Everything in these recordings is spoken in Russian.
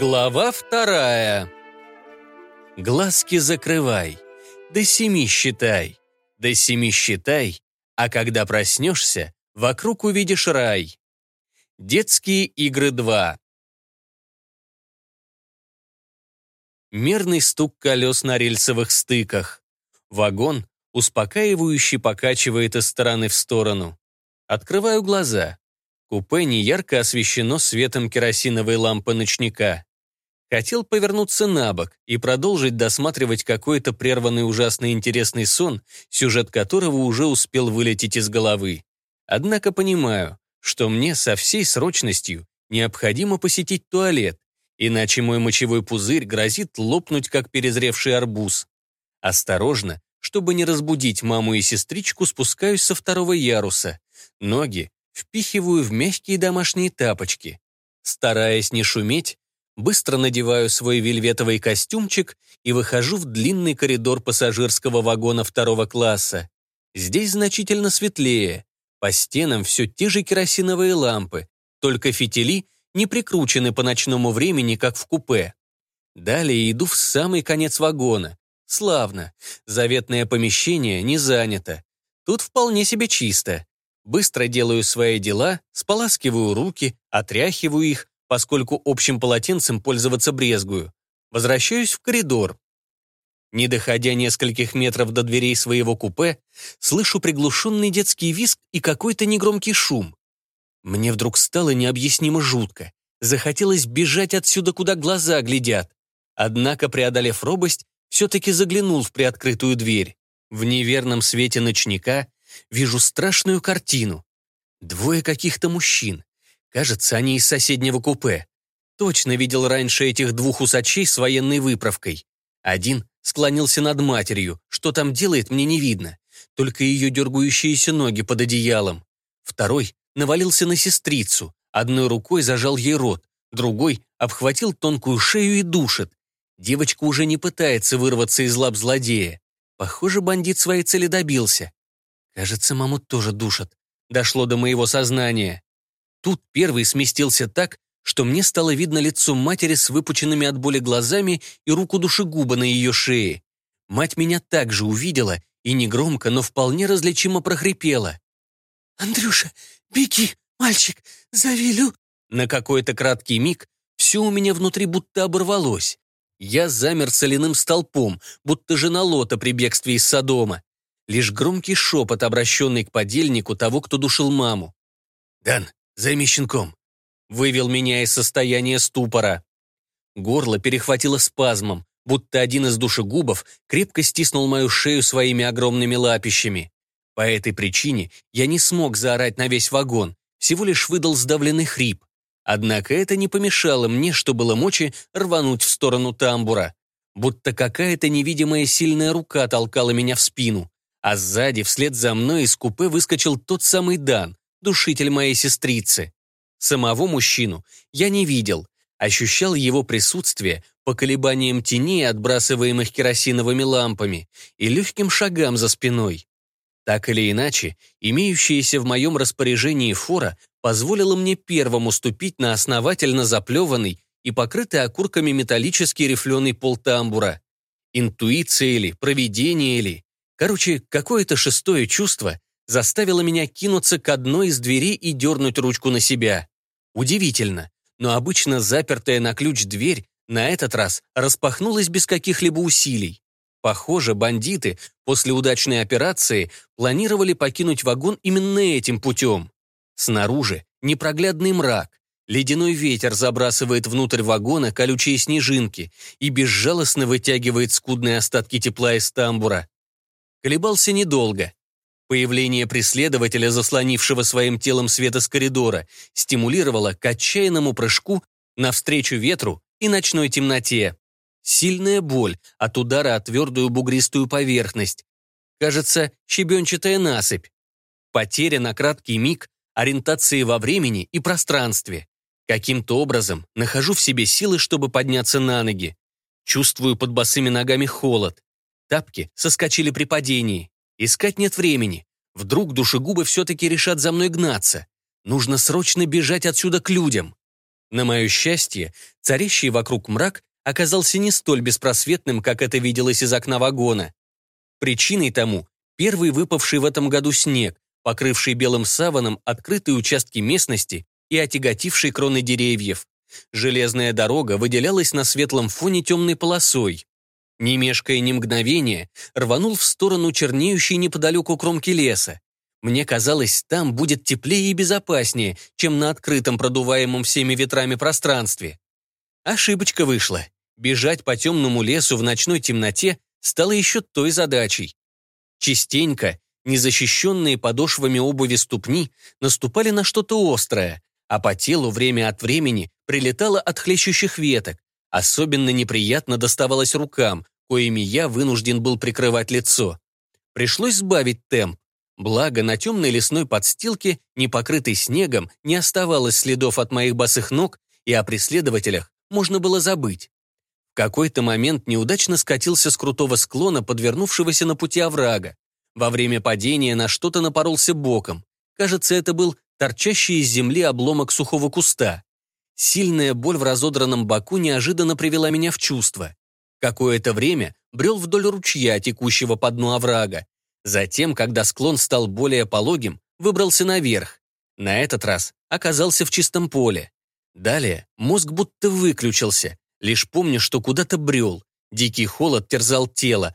Глава вторая. Глазки закрывай, до семи считай, до семи считай, а когда проснешься, вокруг увидишь рай. Детские игры 2. Мерный стук колес на рельсовых стыках. Вагон успокаивающе покачивает из стороны в сторону. Открываю глаза. Купе неярко освещено светом керосиновой лампы ночника. Хотел повернуться на бок и продолжить досматривать какой-то прерванный ужасно интересный сон, сюжет которого уже успел вылететь из головы. Однако понимаю, что мне со всей срочностью необходимо посетить туалет, иначе мой мочевой пузырь грозит лопнуть, как перезревший арбуз. Осторожно, чтобы не разбудить маму и сестричку, спускаюсь со второго яруса. Ноги впихиваю в мягкие домашние тапочки. Стараясь не шуметь, быстро надеваю свой вельветовый костюмчик и выхожу в длинный коридор пассажирского вагона второго класса. Здесь значительно светлее. По стенам все те же керосиновые лампы, только фитили не прикручены по ночному времени, как в купе. Далее иду в самый конец вагона. Славно. Заветное помещение не занято. Тут вполне себе чисто. Быстро делаю свои дела, споласкиваю руки, отряхиваю их, поскольку общим полотенцем пользоваться брезгую. Возвращаюсь в коридор. Не доходя нескольких метров до дверей своего купе, слышу приглушенный детский визг и какой-то негромкий шум. Мне вдруг стало необъяснимо жутко. Захотелось бежать отсюда, куда глаза глядят. Однако, преодолев робость, все-таки заглянул в приоткрытую дверь. В неверном свете ночника вижу страшную картину. Двое каких-то мужчин. Кажется, они из соседнего купе. Точно видел раньше этих двух усачей с военной выправкой. Один склонился над матерью. Что там делает, мне не видно. Только ее дергающиеся ноги под одеялом. Второй навалился на сестрицу. Одной рукой зажал ей рот, другой обхватил тонкую шею и душит. Девочка уже не пытается вырваться из лап злодея. Похоже, бандит своей цели добился. Кажется, маму тоже душат. Дошло до моего сознания. Тут первый сместился так, что мне стало видно лицо матери с выпученными от боли глазами и руку душегуба на ее шее. Мать меня также увидела и негромко, но вполне различимо прохрипела. «Андрюша, беги, мальчик, зови Лю...» На какой-то краткий миг все у меня внутри будто оборвалось. Я замер соляным столпом, будто жена Лота при бегстве из Содома. Лишь громкий шепот, обращенный к подельнику того, кто душил маму. «Дан, займи щенком!» Вывел меня из состояния ступора. Горло перехватило спазмом, будто один из душегубов крепко стиснул мою шею своими огромными лапищами. По этой причине я не смог заорать на весь вагон, всего лишь выдал сдавленный хрип. Однако это не помешало мне, что было мочи, рвануть в сторону тамбура. Будто какая-то невидимая сильная рука толкала меня в спину а сзади, вслед за мной из купе выскочил тот самый Дан, душитель моей сестрицы. Самого мужчину я не видел, ощущал его присутствие по колебаниям теней, отбрасываемых керосиновыми лампами, и легким шагам за спиной. Так или иначе, имеющаяся в моем распоряжении фора позволила мне первому ступить на основательно заплеванный и покрытый окурками металлический рифленый пол тамбура. Интуиция ли, провидение ли, Короче, какое-то шестое чувство заставило меня кинуться к одной из дверей и дернуть ручку на себя. Удивительно, но обычно запертая на ключ дверь на этот раз распахнулась без каких-либо усилий. Похоже, бандиты после удачной операции планировали покинуть вагон именно этим путем. Снаружи непроглядный мрак, ледяной ветер забрасывает внутрь вагона колючие снежинки и безжалостно вытягивает скудные остатки тепла из тамбура колебался недолго. Появление преследователя, заслонившего своим телом свет из коридора, стимулировало к отчаянному прыжку навстречу ветру и ночной темноте. Сильная боль от удара о твердую бугристую поверхность. Кажется, щебенчатая насыпь. Потеря на краткий миг ориентации во времени и пространстве. Каким-то образом нахожу в себе силы, чтобы подняться на ноги. Чувствую под босыми ногами холод. Тапки соскочили при падении. Искать нет времени. Вдруг душегубы все-таки решат за мной гнаться. Нужно срочно бежать отсюда к людям. На мое счастье, царящий вокруг мрак оказался не столь беспросветным, как это виделось из окна вагона. Причиной тому первый выпавший в этом году снег, покрывший белым саваном открытые участки местности и отяготивший кроны деревьев. Железная дорога выделялась на светлом фоне темной полосой. Не мешкая ни мгновения, рванул в сторону чернеющей неподалеку кромки леса. Мне казалось, там будет теплее и безопаснее, чем на открытом, продуваемом всеми ветрами пространстве. Ошибочка вышла. Бежать по темному лесу в ночной темноте стало еще той задачей. Частенько незащищенные подошвами обуви ступни наступали на что-то острое, а по телу время от времени прилетало от хлещущих веток. Особенно неприятно доставалось рукам, коими я вынужден был прикрывать лицо. Пришлось сбавить темп. Благо, на темной лесной подстилке, не покрытой снегом, не оставалось следов от моих босых ног, и о преследователях можно было забыть. В какой-то момент неудачно скатился с крутого склона, подвернувшегося на пути оврага. Во время падения на что-то напоролся боком. Кажется, это был торчащий из земли обломок сухого куста. Сильная боль в разодранном боку неожиданно привела меня в чувство. Какое-то время брел вдоль ручья, текущего по дну оврага. Затем, когда склон стал более пологим, выбрался наверх. На этот раз оказался в чистом поле. Далее мозг будто выключился. Лишь помню, что куда-то брел. Дикий холод терзал тело.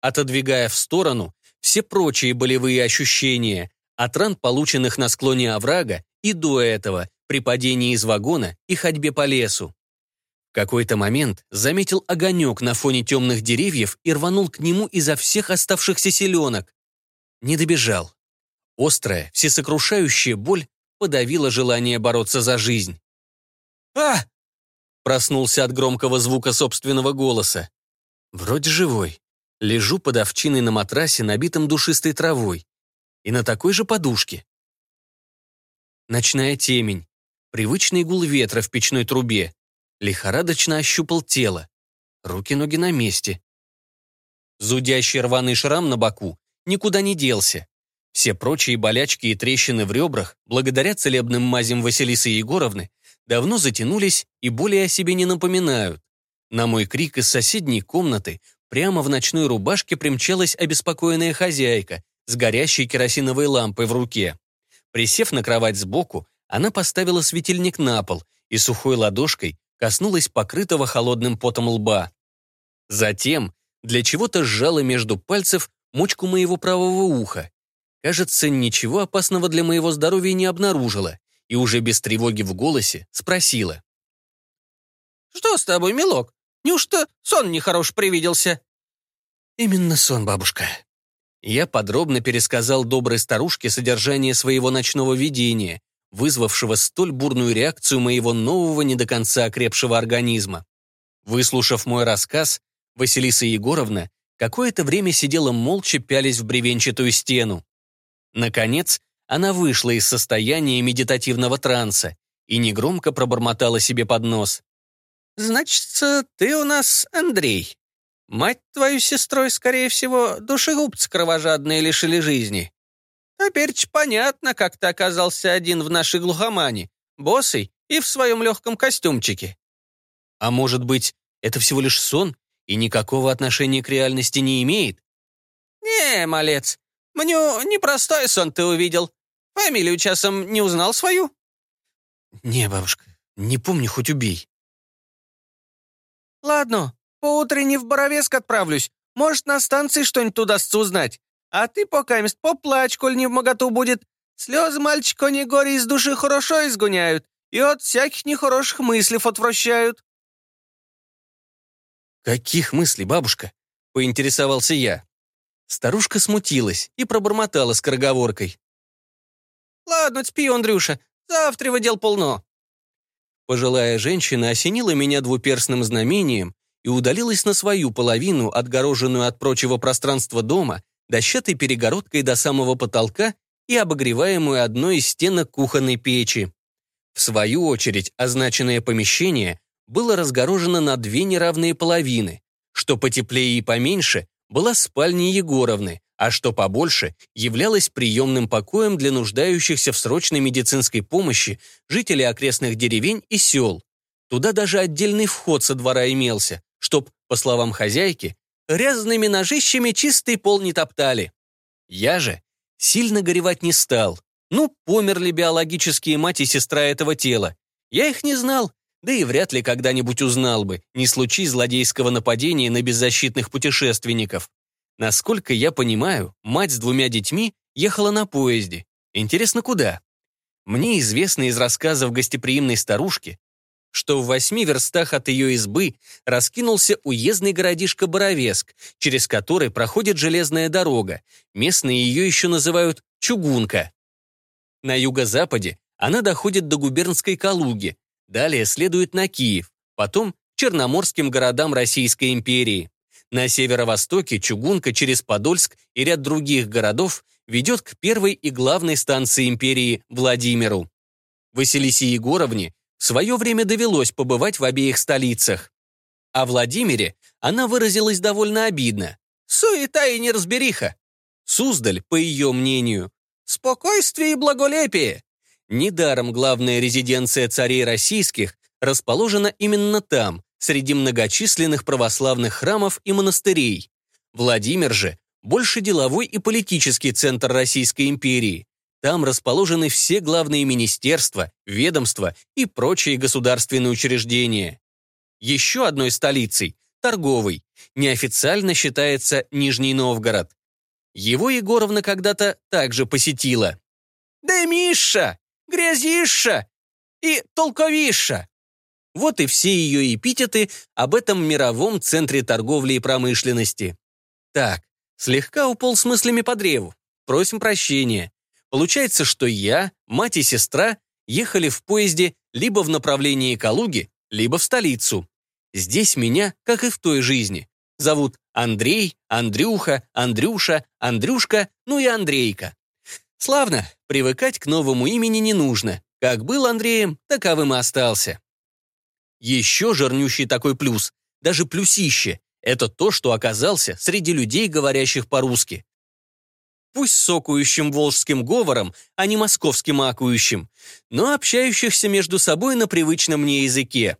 Отодвигая в сторону все прочие болевые ощущения, от ран, полученных на склоне оврага, и до этого, при падении из вагона и ходьбе по лесу. В какой-то момент заметил огонек на фоне темных деревьев и рванул к нему изо всех оставшихся селенок. Не добежал. Острая, всесокрушающая боль подавила желание бороться за жизнь. «А!» Проснулся от громкого звука собственного голоса. Вроде живой. Лежу под овчиной на матрасе, набитом душистой травой. И на такой же подушке. Ночная темень. Привычный гул ветра в печной трубе. Лихорадочно ощупал тело. Руки-ноги на месте. Зудящий рваный шрам на боку никуда не делся. Все прочие болячки и трещины в ребрах, благодаря целебным мазям Василисы Егоровны, давно затянулись и более о себе не напоминают. На мой крик из соседней комнаты прямо в ночной рубашке примчалась обеспокоенная хозяйка с горящей керосиновой лампой в руке. Присев на кровать сбоку, она поставила светильник на пол и сухой ладошкой коснулась покрытого холодным потом лба. Затем для чего-то сжала между пальцев мочку моего правого уха. Кажется, ничего опасного для моего здоровья не обнаружила и уже без тревоги в голосе спросила. «Что с тобой, милок? Неужто сон нехорош привиделся?» «Именно сон, бабушка». Я подробно пересказал доброй старушке содержание своего ночного видения вызвавшего столь бурную реакцию моего нового не до конца окрепшего организма. Выслушав мой рассказ, Василиса Егоровна какое-то время сидела молча, пялись в бревенчатую стену. Наконец, она вышла из состояния медитативного транса и негромко пробормотала себе под нос. «Значит, ты у нас Андрей. Мать твою сестрой, скорее всего, душегубцы кровожадные лишили жизни. Теперь понятно, как ты оказался один в нашей глухомане, босый и в своем легком костюмчике. А может быть, это всего лишь сон и никакого отношения к реальности не имеет? Не, малец, мне непростой сон ты увидел. Фамилию часом не узнал свою? Не, бабушка, не помню, хоть убей. Ладно, поутренне в Боровеск отправлюсь. Может, на станции что-нибудь удастся узнать. А ты покамест поплачь, коль не в моготу будет. Слезы мальчика не горе из души хорошо изгоняют и от всяких нехороших мыслей отвращают». «Каких мыслей, бабушка?» — поинтересовался я. Старушка смутилась и пробормотала скороговоркой. «Ладно, спи, Андрюша, завтра его дел полно». Пожилая женщина осенила меня двуперстным знамением и удалилась на свою половину, отгороженную от прочего пространства дома, дощатой перегородкой до самого потолка и обогреваемую одной из стенок кухонной печи. В свою очередь, означенное помещение было разгорожено на две неравные половины, что потеплее и поменьше была спальня Егоровны, а что побольше, являлось приемным покоем для нуждающихся в срочной медицинской помощи жителей окрестных деревень и сел. Туда даже отдельный вход со двора имелся, чтоб, по словам хозяйки, грязными ножищами чистый пол не топтали. Я же сильно горевать не стал. Ну, померли биологические мать и сестра этого тела. Я их не знал, да и вряд ли когда-нибудь узнал бы, не случай злодейского нападения на беззащитных путешественников. Насколько я понимаю, мать с двумя детьми ехала на поезде. Интересно, куда? Мне известно из рассказов гостеприимной старушки, что в восьми верстах от ее избы раскинулся уездный городишко Боровеск, через который проходит железная дорога. Местные ее еще называют Чугунка. На юго-западе она доходит до губернской Калуги, далее следует на Киев, потом черноморским городам Российской империи. На северо-востоке Чугунка через Подольск и ряд других городов ведет к первой и главной станции империи Владимиру. Василисе Егоровне в свое время довелось побывать в обеих столицах. О Владимире она выразилась довольно обидно. «Суета и неразбериха». Суздаль, по ее мнению, «спокойствие и благолепие». Недаром главная резиденция царей российских расположена именно там, среди многочисленных православных храмов и монастырей. Владимир же больше деловой и политический центр Российской империи. Там расположены все главные министерства, ведомства и прочие государственные учреждения. Еще одной столицей, торговой, неофициально считается Нижний Новгород. Его Егоровна когда-то также посетила. «Да Миша! Грязиша! И толковиша!» Вот и все ее эпитеты об этом мировом центре торговли и промышленности. Так, слегка упал с мыслями по древу. Просим прощения. Получается, что я, мать и сестра ехали в поезде либо в направлении Калуги, либо в столицу. Здесь меня, как и в той жизни, зовут Андрей, Андрюха, Андрюша, Андрюшка, ну и Андрейка. Славно, привыкать к новому имени не нужно. Как был Андреем, таковым и остался. Еще жирнющий такой плюс, даже плюсище, это то, что оказался среди людей, говорящих по-русски. Пусть сокующим волжским говором, а не московским акующим, но общающихся между собой на привычном мне языке.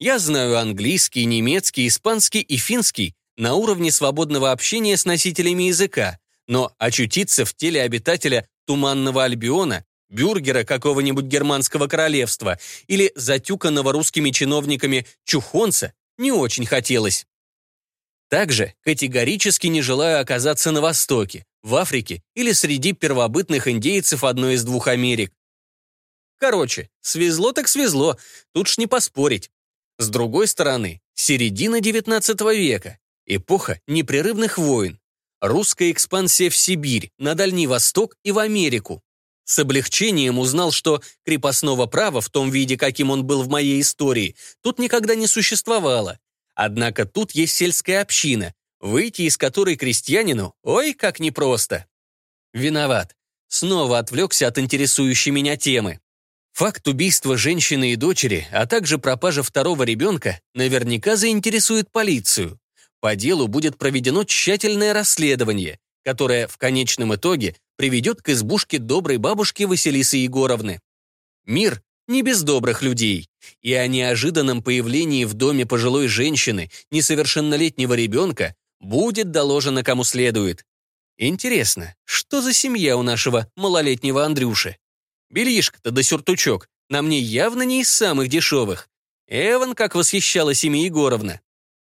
Я знаю английский, немецкий, испанский и финский на уровне свободного общения с носителями языка, но очутиться в теле обитателя Туманного Альбиона бюргера какого-нибудь германского королевства или затюканного русскими чиновниками чухонца не очень хотелось. Также категорически не желаю оказаться на Востоке, в Африке или среди первобытных индейцев одной из двух Америк. Короче, свезло так свезло, тут ж не поспорить. С другой стороны, середина XIX века, эпоха непрерывных войн, русская экспансия в Сибирь, на Дальний Восток и в Америку. С облегчением узнал, что крепостного права в том виде, каким он был в моей истории, тут никогда не существовало. Однако тут есть сельская община, выйти из которой крестьянину, ой, как непросто. Виноват. Снова отвлекся от интересующей меня темы. Факт убийства женщины и дочери, а также пропажа второго ребенка наверняка заинтересует полицию. По делу будет проведено тщательное расследование, которое в конечном итоге приведет к избушке доброй бабушки Василисы Егоровны. Мир не без добрых людей, и о неожиданном появлении в доме пожилой женщины несовершеннолетнего ребенка будет доложено кому следует. Интересно, что за семья у нашего малолетнего Андрюши? Бельишко-то да сюртучок на мне явно не из самых дешевых. Эван как восхищалась ими Егоровна.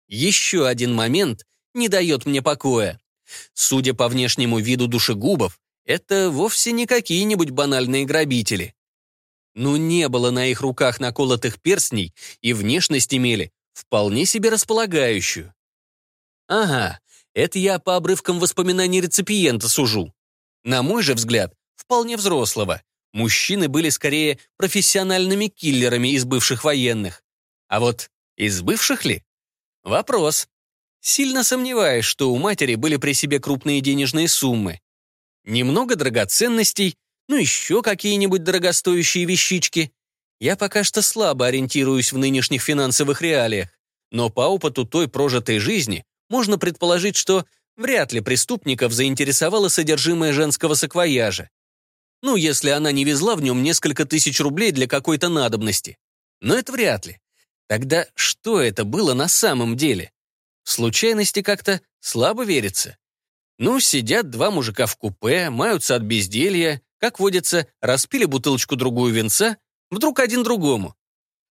Еще один момент не дает мне покоя. Судя по внешнему виду душегубов, это вовсе не какие-нибудь банальные грабители. Ну, не было на их руках наколотых перстней, и внешность имели вполне себе располагающую. Ага, это я по обрывкам воспоминаний реципиента сужу. На мой же взгляд, вполне взрослого. Мужчины были скорее профессиональными киллерами из бывших военных. А вот из бывших ли? Вопрос. Сильно сомневаюсь, что у матери были при себе крупные денежные суммы немного драгоценностей, ну еще какие-нибудь дорогостоящие вещички. Я пока что слабо ориентируюсь в нынешних финансовых реалиях, но по опыту той прожитой жизни можно предположить, что Вряд ли преступников заинтересовало содержимое женского саквояжа. Ну, если она не везла в нем несколько тысяч рублей для какой-то надобности. Но это вряд ли. Тогда что это было на самом деле? В случайности как-то слабо верится. Ну, сидят два мужика в купе, маются от безделья, как водится, распили бутылочку-другую венца, вдруг один другому.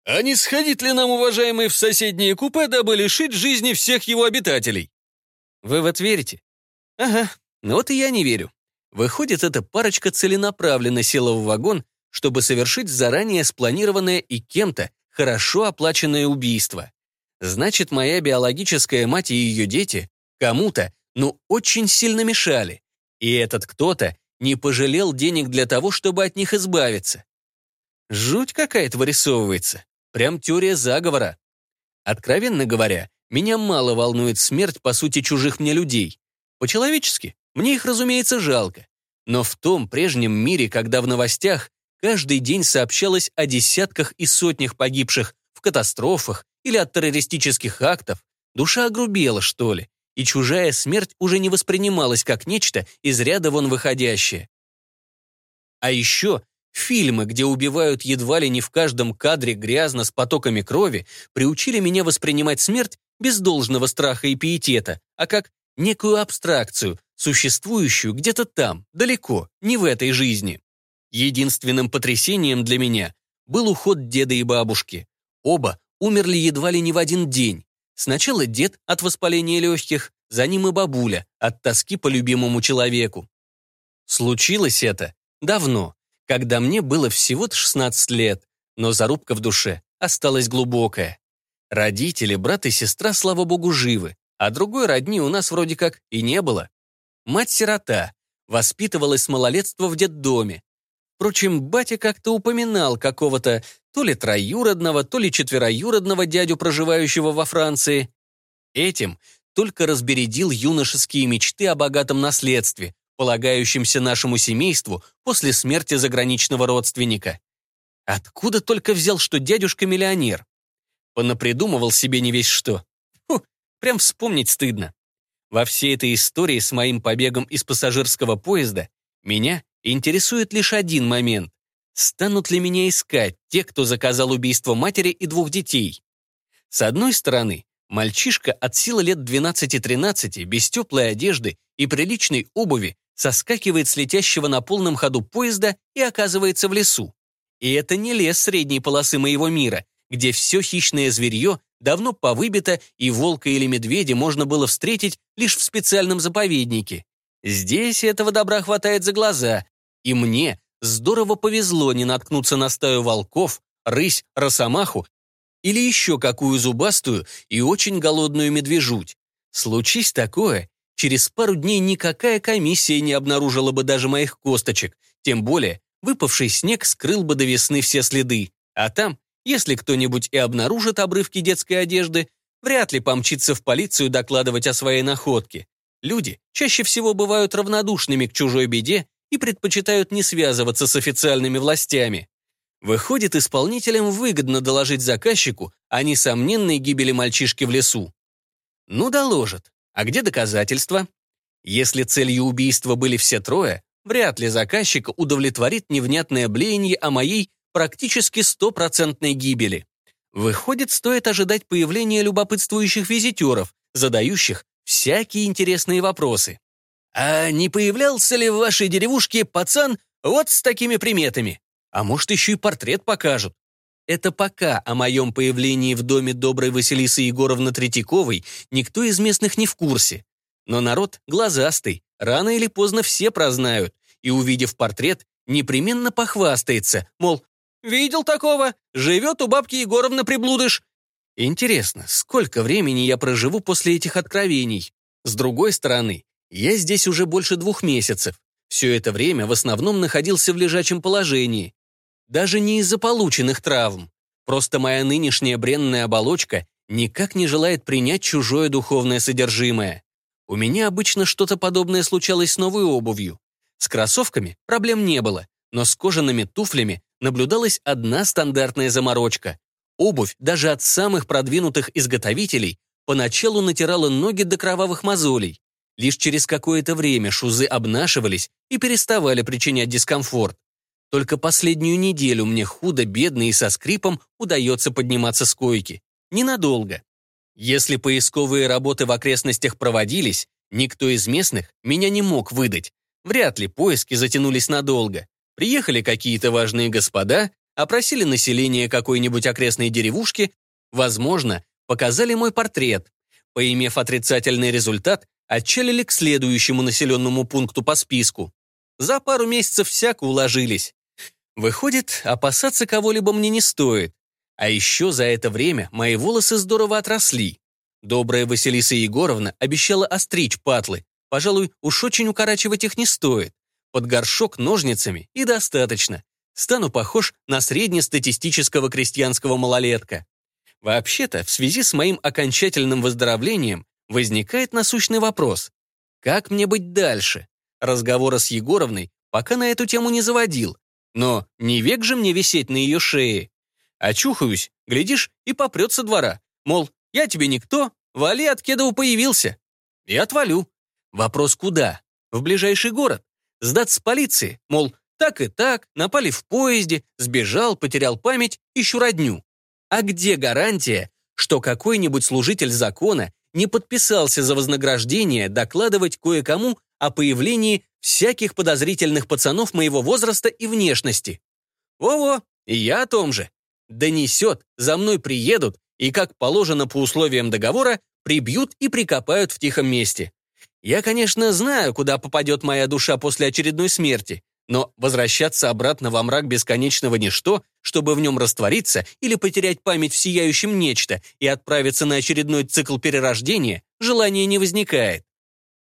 А не сходить ли нам, уважаемые, в соседние купе, дабы лишить жизни всех его обитателей? Вы в это верите? Ага, вот и я не верю. Выходит, эта парочка целенаправленно села в вагон, чтобы совершить заранее спланированное и кем-то хорошо оплаченное убийство. Значит, моя биологическая мать и ее дети кому-то, ну, очень сильно мешали. И этот кто-то не пожалел денег для того, чтобы от них избавиться. Жуть какая-то вырисовывается. Прям теория заговора. Откровенно говоря, меня мало волнует смерть, по сути, чужих мне людей. По-человечески, мне их, разумеется, жалко. Но в том прежнем мире, когда в новостях каждый день сообщалось о десятках и сотнях погибших в катастрофах или от террористических актов, душа огрубела, что ли, и чужая смерть уже не воспринималась как нечто из ряда вон выходящее. А еще фильмы, где убивают едва ли не в каждом кадре грязно с потоками крови, приучили меня воспринимать смерть без должного страха и пиетета, а как некую абстракцию, существующую где-то там, далеко, не в этой жизни. Единственным потрясением для меня был уход деда и бабушки. Оба умерли едва ли не в один день, Сначала дед от воспаления легких, за ним и бабуля от тоски по любимому человеку. Случилось это давно, когда мне было всего-то 16 лет, но зарубка в душе осталась глубокая. Родители, брат и сестра, слава богу, живы, а другой родни у нас вроде как и не было. Мать-сирота, воспитывалась с малолетства в детдоме. Впрочем, батя как-то упоминал какого-то то ли троюродного, то ли четвероюродного дядю, проживающего во Франции. Этим только разбередил юношеские мечты о богатом наследстве, полагающемся нашему семейству после смерти заграничного родственника. Откуда только взял, что дядюшка миллионер? Понапридумывал себе не весь что. Фу, прям вспомнить стыдно. Во всей этой истории с моим побегом из пассажирского поезда меня интересует лишь один момент. Станут ли меня искать те, кто заказал убийство матери и двух детей? С одной стороны, мальчишка от силы лет 12-13, без теплой одежды и приличной обуви, соскакивает с летящего на полном ходу поезда и оказывается в лесу. И это не лес средней полосы моего мира, где все хищное зверье давно повыбито, и волка или медведя можно было встретить лишь в специальном заповеднике. Здесь этого добра хватает за глаза, и мне здорово повезло не наткнуться на стаю волков, рысь, росомаху или еще какую зубастую и очень голодную медвежуть. Случись такое, через пару дней никакая комиссия не обнаружила бы даже моих косточек, тем более выпавший снег скрыл бы до весны все следы. А там, если кто-нибудь и обнаружит обрывки детской одежды, вряд ли помчится в полицию докладывать о своей находке. Люди чаще всего бывают равнодушными к чужой беде и предпочитают не связываться с официальными властями. Выходит, исполнителям выгодно доложить заказчику о несомненной гибели мальчишки в лесу. Ну, доложат. А где доказательства? Если целью убийства были все трое, вряд ли заказчика удовлетворит невнятное блеяние о моей практически стопроцентной гибели. Выходит, стоит ожидать появления любопытствующих визитеров, задающих всякие интересные вопросы. А не появлялся ли в вашей деревушке пацан вот с такими приметами? А может, еще и портрет покажут? Это пока о моем появлении в доме доброй Василисы Егоровны Третьяковой никто из местных не в курсе. Но народ глазастый, рано или поздно все прознают, и, увидев портрет, непременно похвастается, мол, «Видел такого? Живет у бабки Егоровны приблудыш». Интересно, сколько времени я проживу после этих откровений? С другой стороны, я здесь уже больше двух месяцев. Все это время в основном находился в лежачем положении. Даже не из-за полученных травм. Просто моя нынешняя бренная оболочка никак не желает принять чужое духовное содержимое. У меня обычно что-то подобное случалось с новой обувью. С кроссовками проблем не было, но с кожаными туфлями наблюдалась одна стандартная заморочка. Обувь даже от самых продвинутых изготовителей поначалу натирала ноги до кровавых мозолей. Лишь через какое-то время шузы обнашивались и переставали причинять дискомфорт. Только последнюю неделю мне худо-бедно и со скрипом удается подниматься с койки. Ненадолго. Если поисковые работы в окрестностях проводились, никто из местных меня не мог выдать. Вряд ли поиски затянулись надолго. Приехали какие-то важные господа, опросили население какой-нибудь окрестной деревушки, возможно, показали мой портрет. Поимев отрицательный результат, отчалили к следующему населенному пункту по списку. За пару месяцев всяко уложились. Выходит, опасаться кого-либо мне не стоит. А еще за это время мои волосы здорово отросли. Добрая Василиса Егоровна обещала остричь патлы. Пожалуй, уж очень укорачивать их не стоит. Под горшок ножницами и достаточно. Стану похож на среднестатистического крестьянского малолетка. Вообще-то, в связи с моим окончательным выздоровлением возникает насущный вопрос. Как мне быть дальше? Разговора с Егоровной пока на эту тему не заводил, но не век же мне висеть на ее шее. Очухаюсь, глядишь, и попрет со двора. Мол, я тебе никто, вали от Кедова появился. И отвалю. Вопрос куда? В ближайший город. Сдаться полиции, мол, так и так, напали в поезде, сбежал, потерял память, ищу родню. А где гарантия, что какой-нибудь служитель закона не подписался за вознаграждение докладывать кое-кому о появлении всяких подозрительных пацанов моего возраста и внешности? Во-во, и я о том же. Донесет, за мной приедут и, как положено по условиям договора, прибьют и прикопают в тихом месте. Я, конечно, знаю, куда попадет моя душа после очередной смерти, но возвращаться обратно во мрак бесконечного ничто, чтобы в нем раствориться или потерять память в сияющем нечто и отправиться на очередной цикл перерождения, желания не возникает.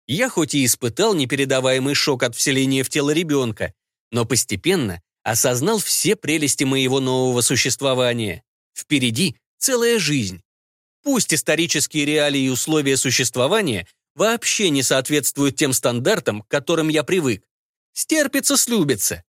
Я хоть и испытал непередаваемый шок от вселения в тело ребенка, но постепенно осознал все прелести моего нового существования. Впереди целая жизнь. Пусть исторические реалии и условия существования вообще не соответствуют тем стандартам, к которым я привык. Стерпится, слюбится.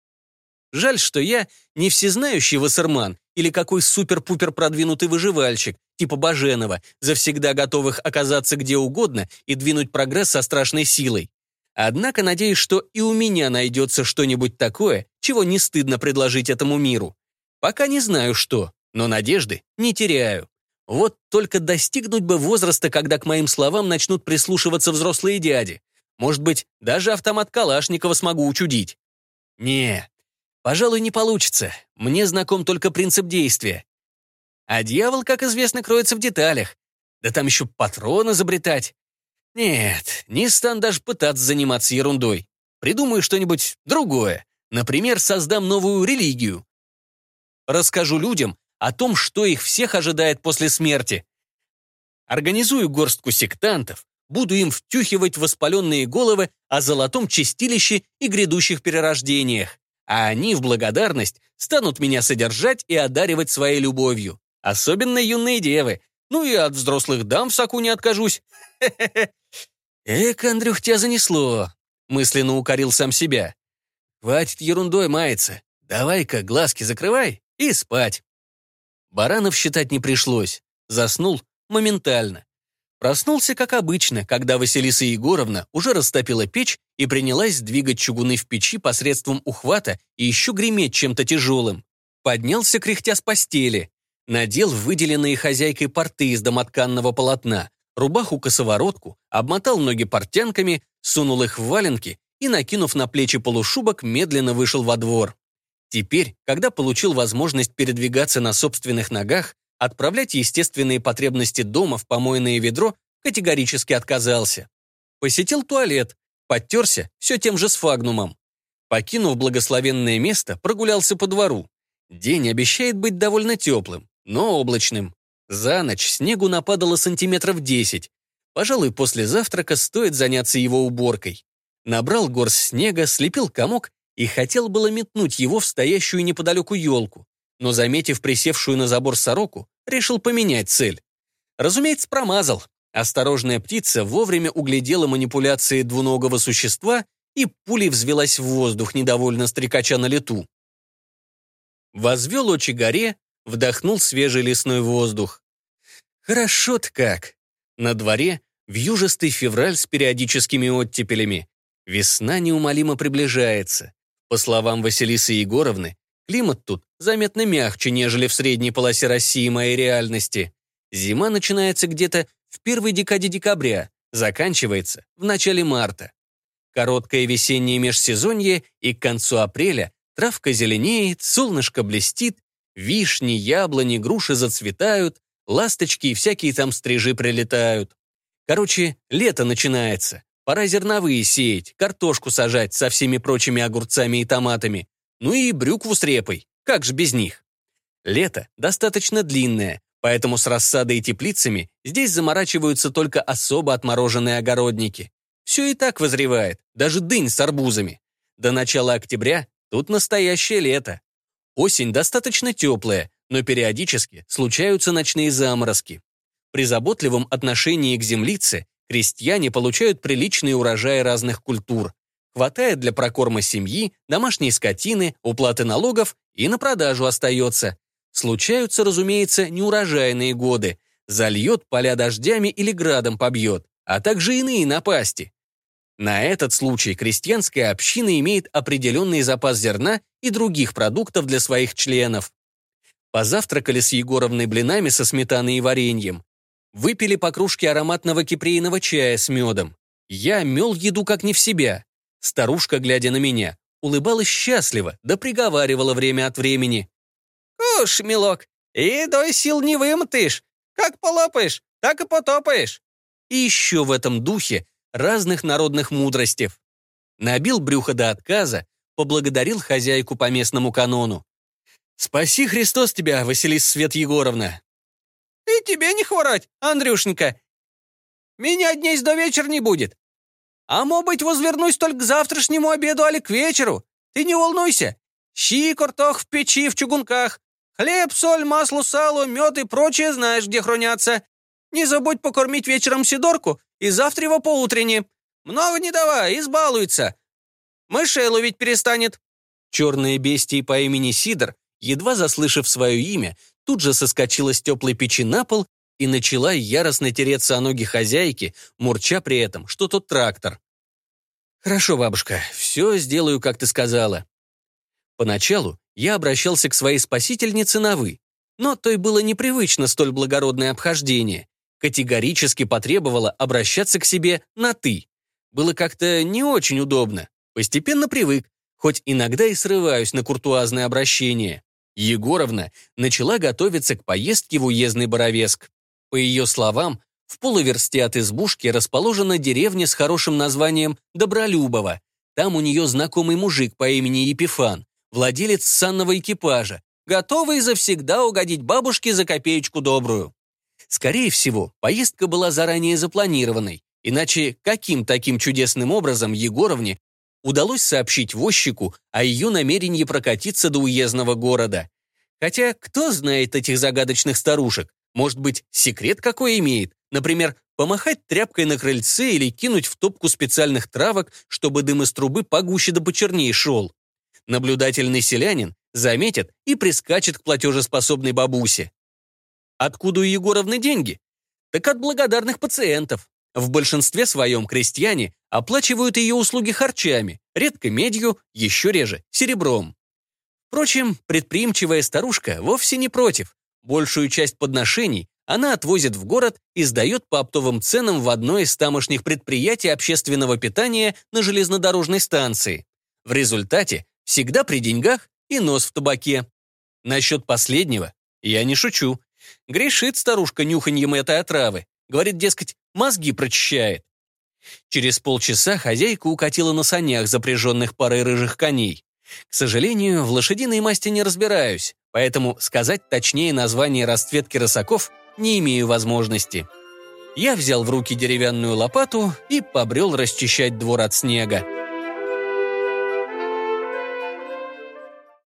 Жаль, что я не всезнающий вассерман или какой супер-пупер продвинутый выживальщик, типа Баженова, завсегда готовых оказаться где угодно и двинуть прогресс со страшной силой. Однако надеюсь, что и у меня найдется что-нибудь такое, чего не стыдно предложить этому миру. Пока не знаю что, но надежды не теряю. Вот только достигнуть бы возраста, когда к моим словам начнут прислушиваться взрослые дяди. Может быть, даже автомат Калашникова смогу учудить. Не, пожалуй, не получится. Мне знаком только принцип действия. А дьявол, как известно, кроется в деталях. Да там еще патрон изобретать. Нет, не стану даже пытаться заниматься ерундой. Придумаю что-нибудь другое. Например, создам новую религию. Расскажу людям о том, что их всех ожидает после смерти. Организую горстку сектантов, буду им втюхивать воспаленные головы о золотом чистилище и грядущих перерождениях, а они в благодарность станут меня содержать и одаривать своей любовью. Особенно юные девы. Ну и от взрослых дам в соку не откажусь. Эх, Андрюх, тебя занесло. Мысленно укорил сам себя. Хватит ерундой маяться. Давай-ка глазки закрывай и спать. Баранов считать не пришлось. Заснул моментально. Проснулся, как обычно, когда Василиса Егоровна уже растопила печь и принялась двигать чугуны в печи посредством ухвата и еще греметь чем-то тяжелым. Поднялся, кряхтя с постели. Надел выделенные хозяйкой порты из домотканного полотна, рубаху-косоворотку, обмотал ноги портянками, сунул их в валенки и, накинув на плечи полушубок, медленно вышел во двор. Теперь, когда получил возможность передвигаться на собственных ногах, отправлять естественные потребности дома в помойное ведро категорически отказался. Посетил туалет, подтерся все тем же сфагнумом. Покинув благословенное место, прогулялся по двору. День обещает быть довольно теплым, но облачным. За ночь снегу нападало сантиметров 10. Пожалуй, после завтрака стоит заняться его уборкой. Набрал горсть снега, слепил комок и хотел было метнуть его в стоящую неподалеку елку, но, заметив присевшую на забор сороку, решил поменять цель. Разумеется, промазал. Осторожная птица вовремя углядела манипуляции двуногого существа и пулей взвелась в воздух, недовольно стрекача на лету. Возвел очи горе, вдохнул свежий лесной воздух. Хорошо-то как. На дворе Вьюжистый февраль с периодическими оттепелями. Весна неумолимо приближается. По словам Василисы Егоровны, климат тут заметно мягче, нежели в средней полосе России моей реальности. Зима начинается где-то в первой декаде декабря, заканчивается в начале марта. Короткое весеннее межсезонье, и к концу апреля травка зеленеет, солнышко блестит, вишни, яблони, груши зацветают, ласточки и всякие там стрижи прилетают. Короче, лето начинается. Пора зерновые сеять, картошку сажать со всеми прочими огурцами и томатами. Ну и брюкву с репой. Как же без них? Лето достаточно длинное, поэтому с рассадой и теплицами здесь заморачиваются только особо отмороженные огородники. Все и так вызревает, даже дынь с арбузами. До начала октября тут настоящее лето. Осень достаточно теплая, но периодически случаются ночные заморозки. При заботливом отношении к землице крестьяне получают приличные урожаи разных культур. Хватает для прокорма семьи, домашней скотины, уплаты налогов и на продажу остается. Случаются, разумеется, неурожайные годы. Зальет поля дождями или градом побьет, а также иные напасти. На этот случай крестьянская община имеет определенный запас зерна и других продуктов для своих членов. Позавтракали с Егоровной блинами со сметаной и вареньем. Выпили по кружке ароматного кипрейного чая с медом. Я мел еду как не в себя. Старушка, глядя на меня, улыбалась счастливо, да приговаривала время от времени. «Куш, милок, едой сил не вымотаешь. Как полопаешь, так и потопаешь». И еще в этом духе разных народных мудростей. Набил брюхо до отказа, поблагодарил хозяйку по местному канону. «Спаси Христос тебя, Василиса Свет Егоровна!» И тебе не хворать, Андрюшенька. Меня дней до вечера не будет. А, может быть, возвернусь только к завтрашнему обеду, али к вечеру. Ты не волнуйся. Щи, картох в печи, в чугунках. Хлеб, соль, масло, сало, мед и прочее знаешь, где хранятся. Не забудь покормить вечером Сидорку и завтра его поутренне. Много не давай, избалуется. Мышей ловить перестанет». Черное бестие по имени Сидор, едва заслышав свое имя, тут же соскочила с теплой печи на пол и начала яростно тереться о ноги хозяйки, мурча при этом, что тот трактор. «Хорошо, бабушка, все сделаю, как ты сказала». Поначалу я обращался к своей спасительнице на «вы», но той было непривычно столь благородное обхождение. Категорически потребовала обращаться к себе на «ты». Было как-то не очень удобно. Постепенно привык, хоть иногда и срываюсь на куртуазное обращение. Егоровна начала готовиться к поездке в уездный Боровеск. По ее словам, в полуверсте от избушки расположена деревня с хорошим названием Добролюбово. Там у нее знакомый мужик по имени Епифан, владелец санного экипажа, готовый завсегда угодить бабушке за копеечку добрую. Скорее всего, поездка была заранее запланированной, иначе каким таким чудесным образом Егоровне удалось сообщить возчику о ее намерении прокатиться до уездного города. Хотя кто знает этих загадочных старушек? Может быть, секрет какой имеет? Например, помахать тряпкой на крыльце или кинуть в топку специальных травок, чтобы дым из трубы погуще да почернее шел. Наблюдательный селянин заметит и прискачет к платежеспособной бабусе. Откуда у Егоровны деньги? Так от благодарных пациентов. В большинстве своем крестьяне оплачивают ее услуги харчами, редко медью, еще реже серебром. Впрочем, предприимчивая старушка вовсе не против. Большую часть подношений она отвозит в город и сдает по оптовым ценам в одно из тамошних предприятий общественного питания на железнодорожной станции. В результате всегда при деньгах и нос в табаке. Насчет последнего я не шучу. Грешит старушка нюханьем этой отравы. Говорит, дескать, мозги прочищает. Через полчаса хозяйка укатила на санях, запряженных парой рыжих коней. К сожалению, в лошадиной масти не разбираюсь, поэтому сказать точнее название расцветки рысаков не имею возможности. Я взял в руки деревянную лопату и побрел расчищать двор от снега.